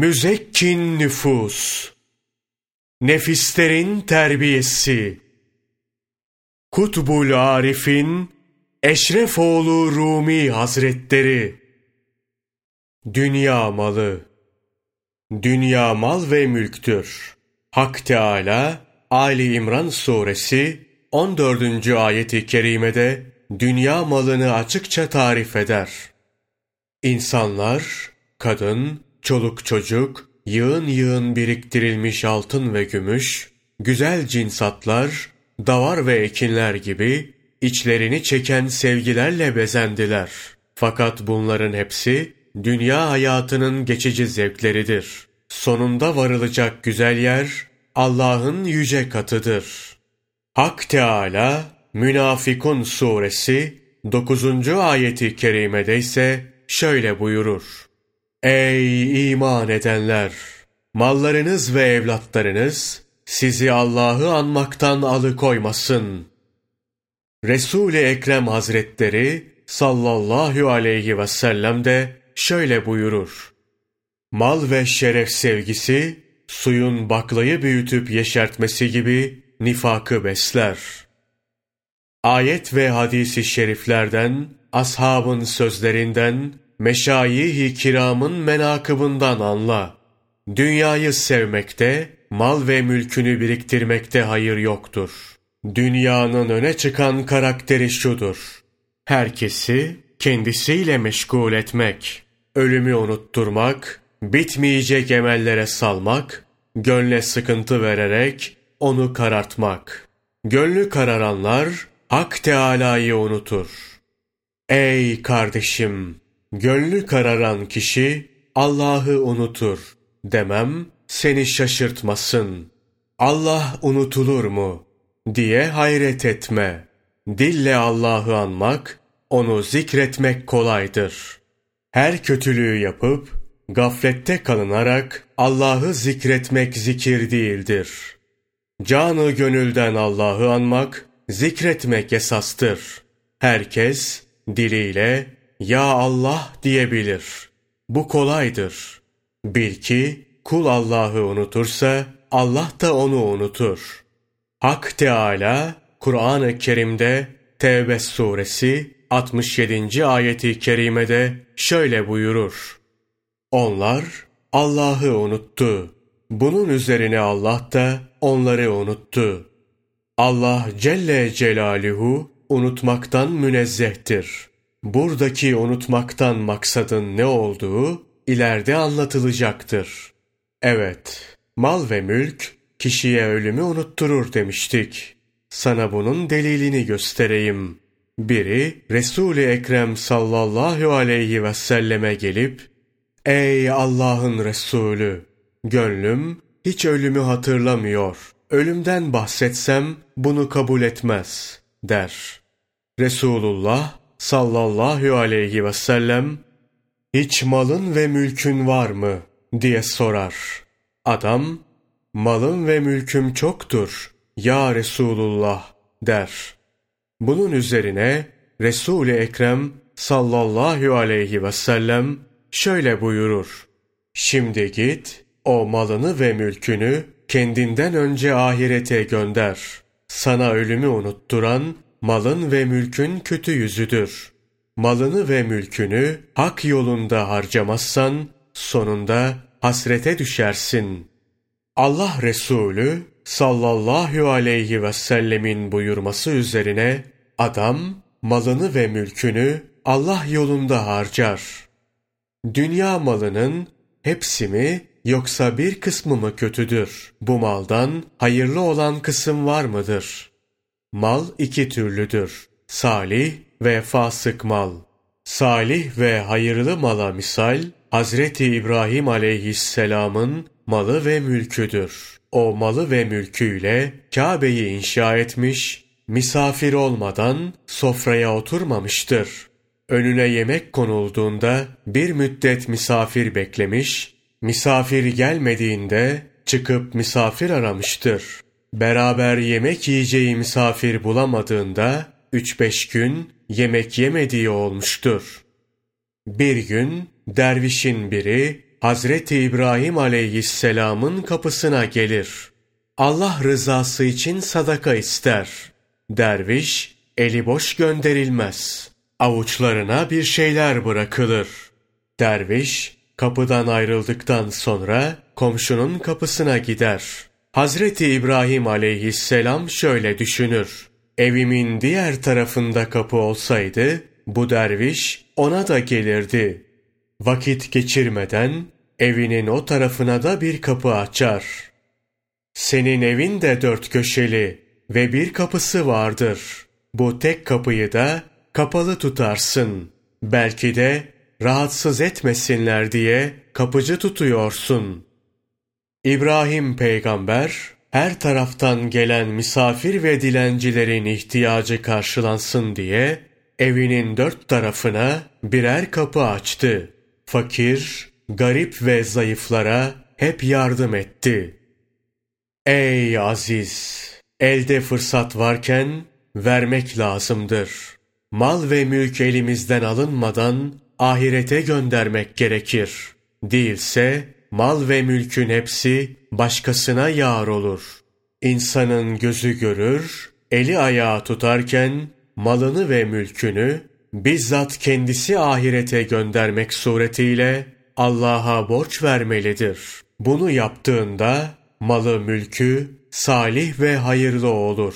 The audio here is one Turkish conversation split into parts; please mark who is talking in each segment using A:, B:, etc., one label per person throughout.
A: müzekkin nüfus, nefislerin terbiyesi, Kutbul Arif'in Eşrefoğlu Rumi Hazretleri, Dünya malı, dünya mal ve mülktür. Hak Teala, Ali İmran suresi 14. ayeti kerimede dünya malını açıkça tarif eder. İnsanlar, kadın, çoluk çocuk, yığın yığın biriktirilmiş altın ve gümüş, güzel cinsatlar, davar ve ekinler gibi içlerini çeken sevgilerle bezendiler. Fakat bunların hepsi dünya hayatının geçici zevkleridir. Sonunda varılacak güzel yer Allah'ın yüce katıdır. Hak Teala Münafikun suresi 9. ayeti kerimede ise şöyle buyurur. Ey iman edenler! Mallarınız ve evlatlarınız sizi Allah'ı anmaktan alıkoymasın. Resul-i Ekrem Hazretleri sallallahu aleyhi ve sellem de şöyle buyurur. Mal ve şeref sevgisi, suyun baklayı büyütüp yeşertmesi gibi nifakı besler. Ayet ve hadisi şeriflerden, ashabın sözlerinden, meşayih-i kiramın menakıbından anla. Dünyayı sevmekte, mal ve mülkünü biriktirmekte hayır yoktur. Dünyanın öne çıkan karakteri şudur. Herkesi kendisiyle meşgul etmek, ölümü unutturmak, bitmeyecek emellere salmak, gönle sıkıntı vererek onu karartmak. Gönlü kararanlar Hak Teâlâ'yı unutur. Ey kardeşim! Gönlü kararan kişi Allah'ı unutur demem seni şaşırtmasın. Allah unutulur mu diye hayret etme. Dille Allah'ı anmak, onu zikretmek kolaydır. Her kötülüğü yapıp gaflette kalınarak Allah'ı zikretmek zikir değildir. Canı gönülden Allah'ı anmak, zikretmek esastır. Herkes diliyle Ya Allah diyebilir. Bu kolaydır. Bil ki kul Allah'ı unutursa Allah da onu unutur. Hak Teala Kur'an-ı Kerim'de Tevbe suresi 67. ayeti kerimede şöyle buyurur. Onlar Allah'ı unuttu. Bunun üzerine Allah da onları unuttu. Allah Celle Celaluhu unutmaktan münezzehtir. Buradaki unutmaktan maksadın ne olduğu ileride anlatılacaktır. Evet, mal ve mülk kişiye ölümü unutturur demiştik. Sana bunun delilini göstereyim. Biri Resul-i Ekrem sallallahu aleyhi ve selleme gelip Ey Allah'ın Resulü! Gönlüm hiç ölümü hatırlamıyor. Ölümden bahsetsem bunu kabul etmez der. Resulullah sallallahu aleyhi ve sellem hiç malın ve mülkün var mı diye sorar. Adam malın ve mülküm çoktur ya Resulullah der. Bunun üzerine Resul-i Ekrem sallallahu aleyhi ve sellem şöyle buyurur. Şimdi git o malını ve mülkünü kendinden önce ahirete gönder. Sana ölümü unutturan malın ve mülkün kötü yüzüdür. Malını ve mülkünü hak yolunda harcamazsan sonunda hasrete düşersin. Allah Resulü sallallahu aleyhi ve sellemin buyurması üzerine adam malını ve mülkünü Allah yolunda harcar. Dünya malının hepsi mi yoksa bir kısmı mı kötüdür? Bu maldan hayırlı olan kısım var mıdır? Mal iki türlüdür. Salih ve fasık mal. Salih ve hayırlı mala misal, Hazreti İbrahim aleyhisselamın malı ve mülküdür. O malı ve mülküyle Kabe'yi inşa etmiş, misafir olmadan sofraya oturmamıştır. Önüne yemek konulduğunda bir müddet misafir beklemiş, misafir gelmediğinde çıkıp misafir aramıştır. Beraber yemek yiyeceği misafir bulamadığında üç beş gün yemek yemediği olmuştur. Bir gün dervişin biri Hazreti İbrahim aleyhisselamın kapısına gelir. Allah rızası için sadaka ister. Derviş eli boş gönderilmez. Avuçlarına bir şeyler bırakılır. Derviş kapıdan ayrıldıktan sonra komşunun kapısına gider. Hazreti İbrahim aleyhisselam şöyle düşünür. Evimin diğer tarafında kapı olsaydı bu derviş ona da gelirdi. Vakit geçirmeden evinin o tarafına da bir kapı açar. Senin evin de dört köşeli ve bir kapısı vardır. Bu tek kapıyı da kapalı tutarsın. Belki de rahatsız etmesinler diye kapıcı tutuyorsun. İbrahim peygamber her taraftan gelen misafir ve dilencilerin ihtiyacı karşılansın diye evinin dört tarafına birer kapı açtı. Fakir, garip ve zayıflara hep yardım etti. Ey aziz! Elde fırsat varken vermek lazımdır. Mal ve mülk elimizden alınmadan ahirete göndermek gerekir. Değilse mal ve mülkün hepsi başkasına yar olur. İnsanın gözü görür, eli ayağı tutarken malını ve mülkünü bizzat kendisi ahirete göndermek suretiyle Allah'a borç vermelidir. Bunu yaptığında malı mülkü salih ve hayırlı olur.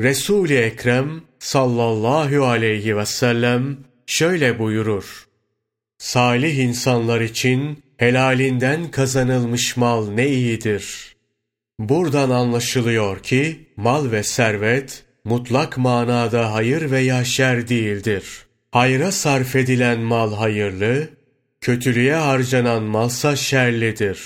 A: Resul-i Ekrem sallallahu aleyhi ve sellem şöyle buyurur. Salih insanlar için helalinden kazanılmış mal ne iyidir. Buradan anlaşılıyor ki mal ve servet mutlak manada hayır veya şer değildir. Hayra sarf edilen mal hayırlı, kötülüğe harcanan malsa şerlidir.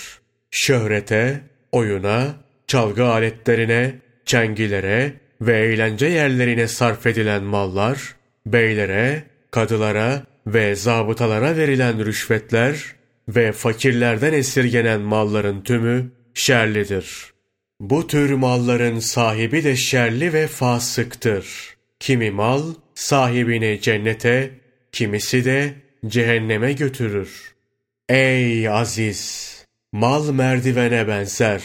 A: Şöhrete, oyuna, çalgı aletlerine, çengilere ve eğlence yerlerine sarf edilen mallar, beylere, kadılara ve zabıtalara verilen rüşvetler ve fakirlerden esirgenen malların tümü şerlidir. Bu tür malların sahibi de şerli ve fasıktır. Kimi mal sahibini cennete, kimisi de cehenneme götürür. Ey aziz! Mal merdivene benzer.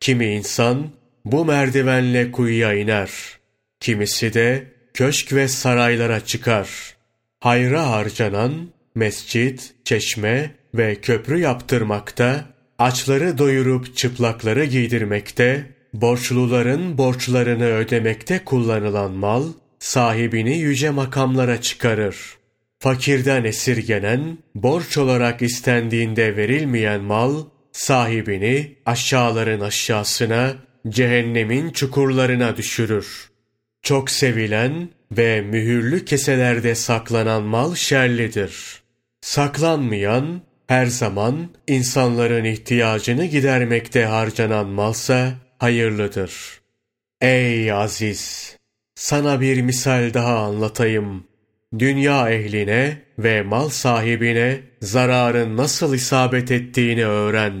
A: Kimi insan bu merdivenle kuyuya iner. Kimisi de köşk ve saraylara çıkar. Hayra harcanan mescit, çeşme ve köprü yaptırmakta, açları doyurup çıplakları giydirmekte, borçluların borçlarını ödemekte kullanılan mal, sahibini yüce makamlara çıkarır. Fakirden esirgenen, borç olarak istendiğinde verilmeyen mal, sahibini aşağıların aşağısına, cehennemin çukurlarına düşürür. Çok sevilen ve mühürlü keselerde saklanan mal şerlidir. Saklanmayan, her zaman insanların ihtiyacını gidermekte harcanan malsa hayırlıdır. Ey aziz! Sana bir misal daha anlatayım. Dünya ehline ve mal sahibine zararın nasıl isabet ettiğini öğren.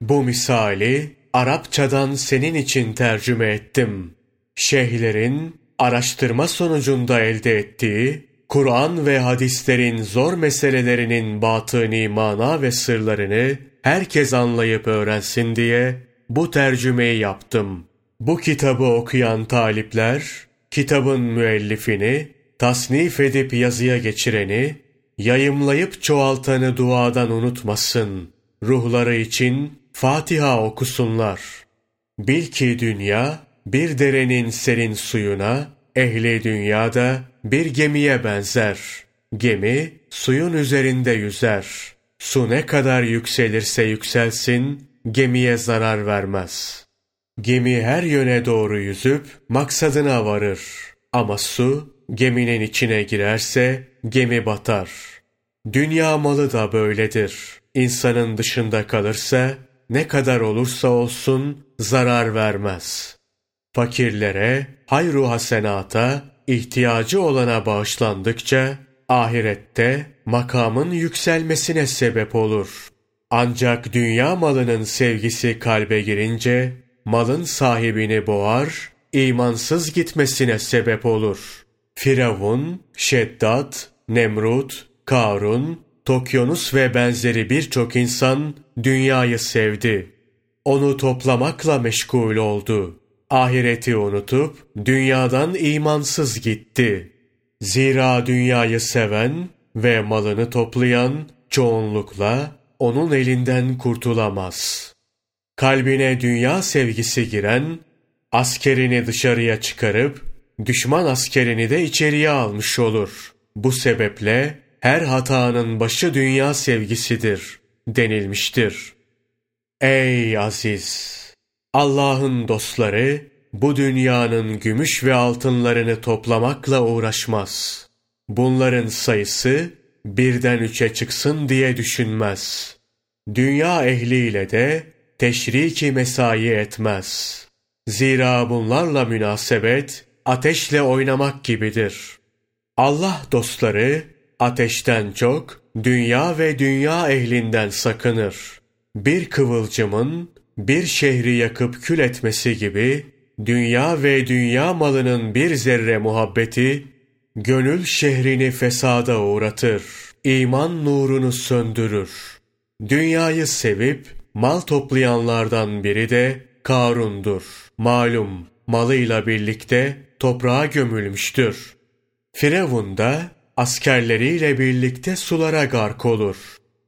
A: Bu misali Arapçadan senin için tercüme ettim. Şeyhlerin araştırma sonucunda elde ettiği Kur'an ve hadislerin zor meselelerinin batıni mana ve sırlarını herkes anlayıp öğrensin diye bu tercümeyi yaptım. Bu kitabı okuyan talipler, kitabın müellifini, tasnif edip yazıya geçireni, yayımlayıp çoğaltanı duadan unutmasın. Ruhları için Fatiha okusunlar. Bil ki dünya, bir derenin serin suyuna, ehli dünyada bir gemiye benzer. Gemi suyun üzerinde yüzer. Su ne kadar yükselirse yükselsin gemiye zarar vermez. Gemi her yöne doğru yüzüp maksadına varır. Ama su geminin içine girerse gemi batar. Dünya malı da böyledir. İnsanın dışında kalırsa ne kadar olursa olsun zarar vermez. Fakirlere, hayru hasenata, ihtiyacı olana bağışlandıkça ahirette makamın yükselmesine sebep olur. Ancak dünya malının sevgisi kalbe girince malın sahibini boğar, imansız gitmesine sebep olur. Firavun, Şeddat, Nemrut, Karun, Tokyanus ve benzeri birçok insan dünyayı sevdi. Onu toplamakla meşgul oldu. Ahireti unutup dünyadan imansız gitti. Zira dünyayı seven ve malını toplayan çoğunlukla onun elinden kurtulamaz. Kalbine dünya sevgisi giren, askerini dışarıya çıkarıp düşman askerini de içeriye almış olur. Bu sebeple her hatanın başı dünya sevgisidir denilmiştir. Ey aziz! Allah'ın dostları bu dünyanın gümüş ve altınlarını toplamakla uğraşmaz. Bunların sayısı birden üçe çıksın diye düşünmez. Dünya ehliyle de teşriki mesai etmez. Zira bunlarla münasebet ateşle oynamak gibidir. Allah dostları ateşten çok dünya ve dünya ehlinden sakınır. Bir kıvılcımın bir şehri yakıp kül etmesi gibi dünya ve dünya malının bir zerre muhabbeti gönül şehrini fesada uğratır. iman nurunu söndürür. Dünyayı sevip mal toplayanlardan biri de Karun'dur. Malum malıyla birlikte toprağa gömülmüştür. Firavun da askerleriyle birlikte sulara gark olur.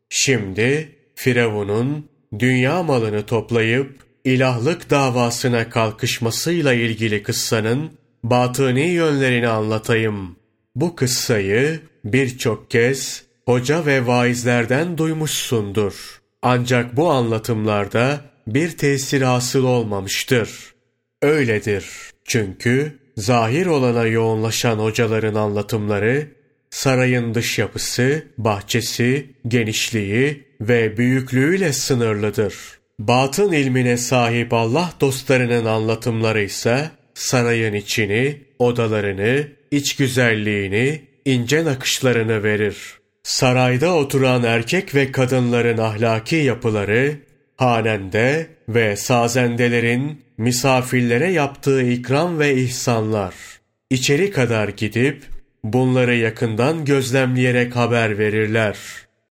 A: Şimdi Firavun'un dünya malını toplayıp ilahlık davasına kalkışmasıyla ilgili kıssanın batıni yönlerini anlatayım. Bu kıssayı birçok kez hoca ve vaizlerden duymuşsundur. Ancak bu anlatımlarda bir tesir hasıl olmamıştır. Öyledir. Çünkü zahir olana yoğunlaşan hocaların anlatımları, sarayın dış yapısı, bahçesi, genişliği ve büyüklüğüyle sınırlıdır. Batın ilmine sahip Allah dostlarının anlatımları ise sarayın içini, odalarını, iç güzelliğini, ince nakışlarını verir. Sarayda oturan erkek ve kadınların ahlaki yapıları, hanende ve sazendelerin misafirlere yaptığı ikram ve ihsanlar. İçeri kadar gidip bunları yakından gözlemleyerek haber verirler.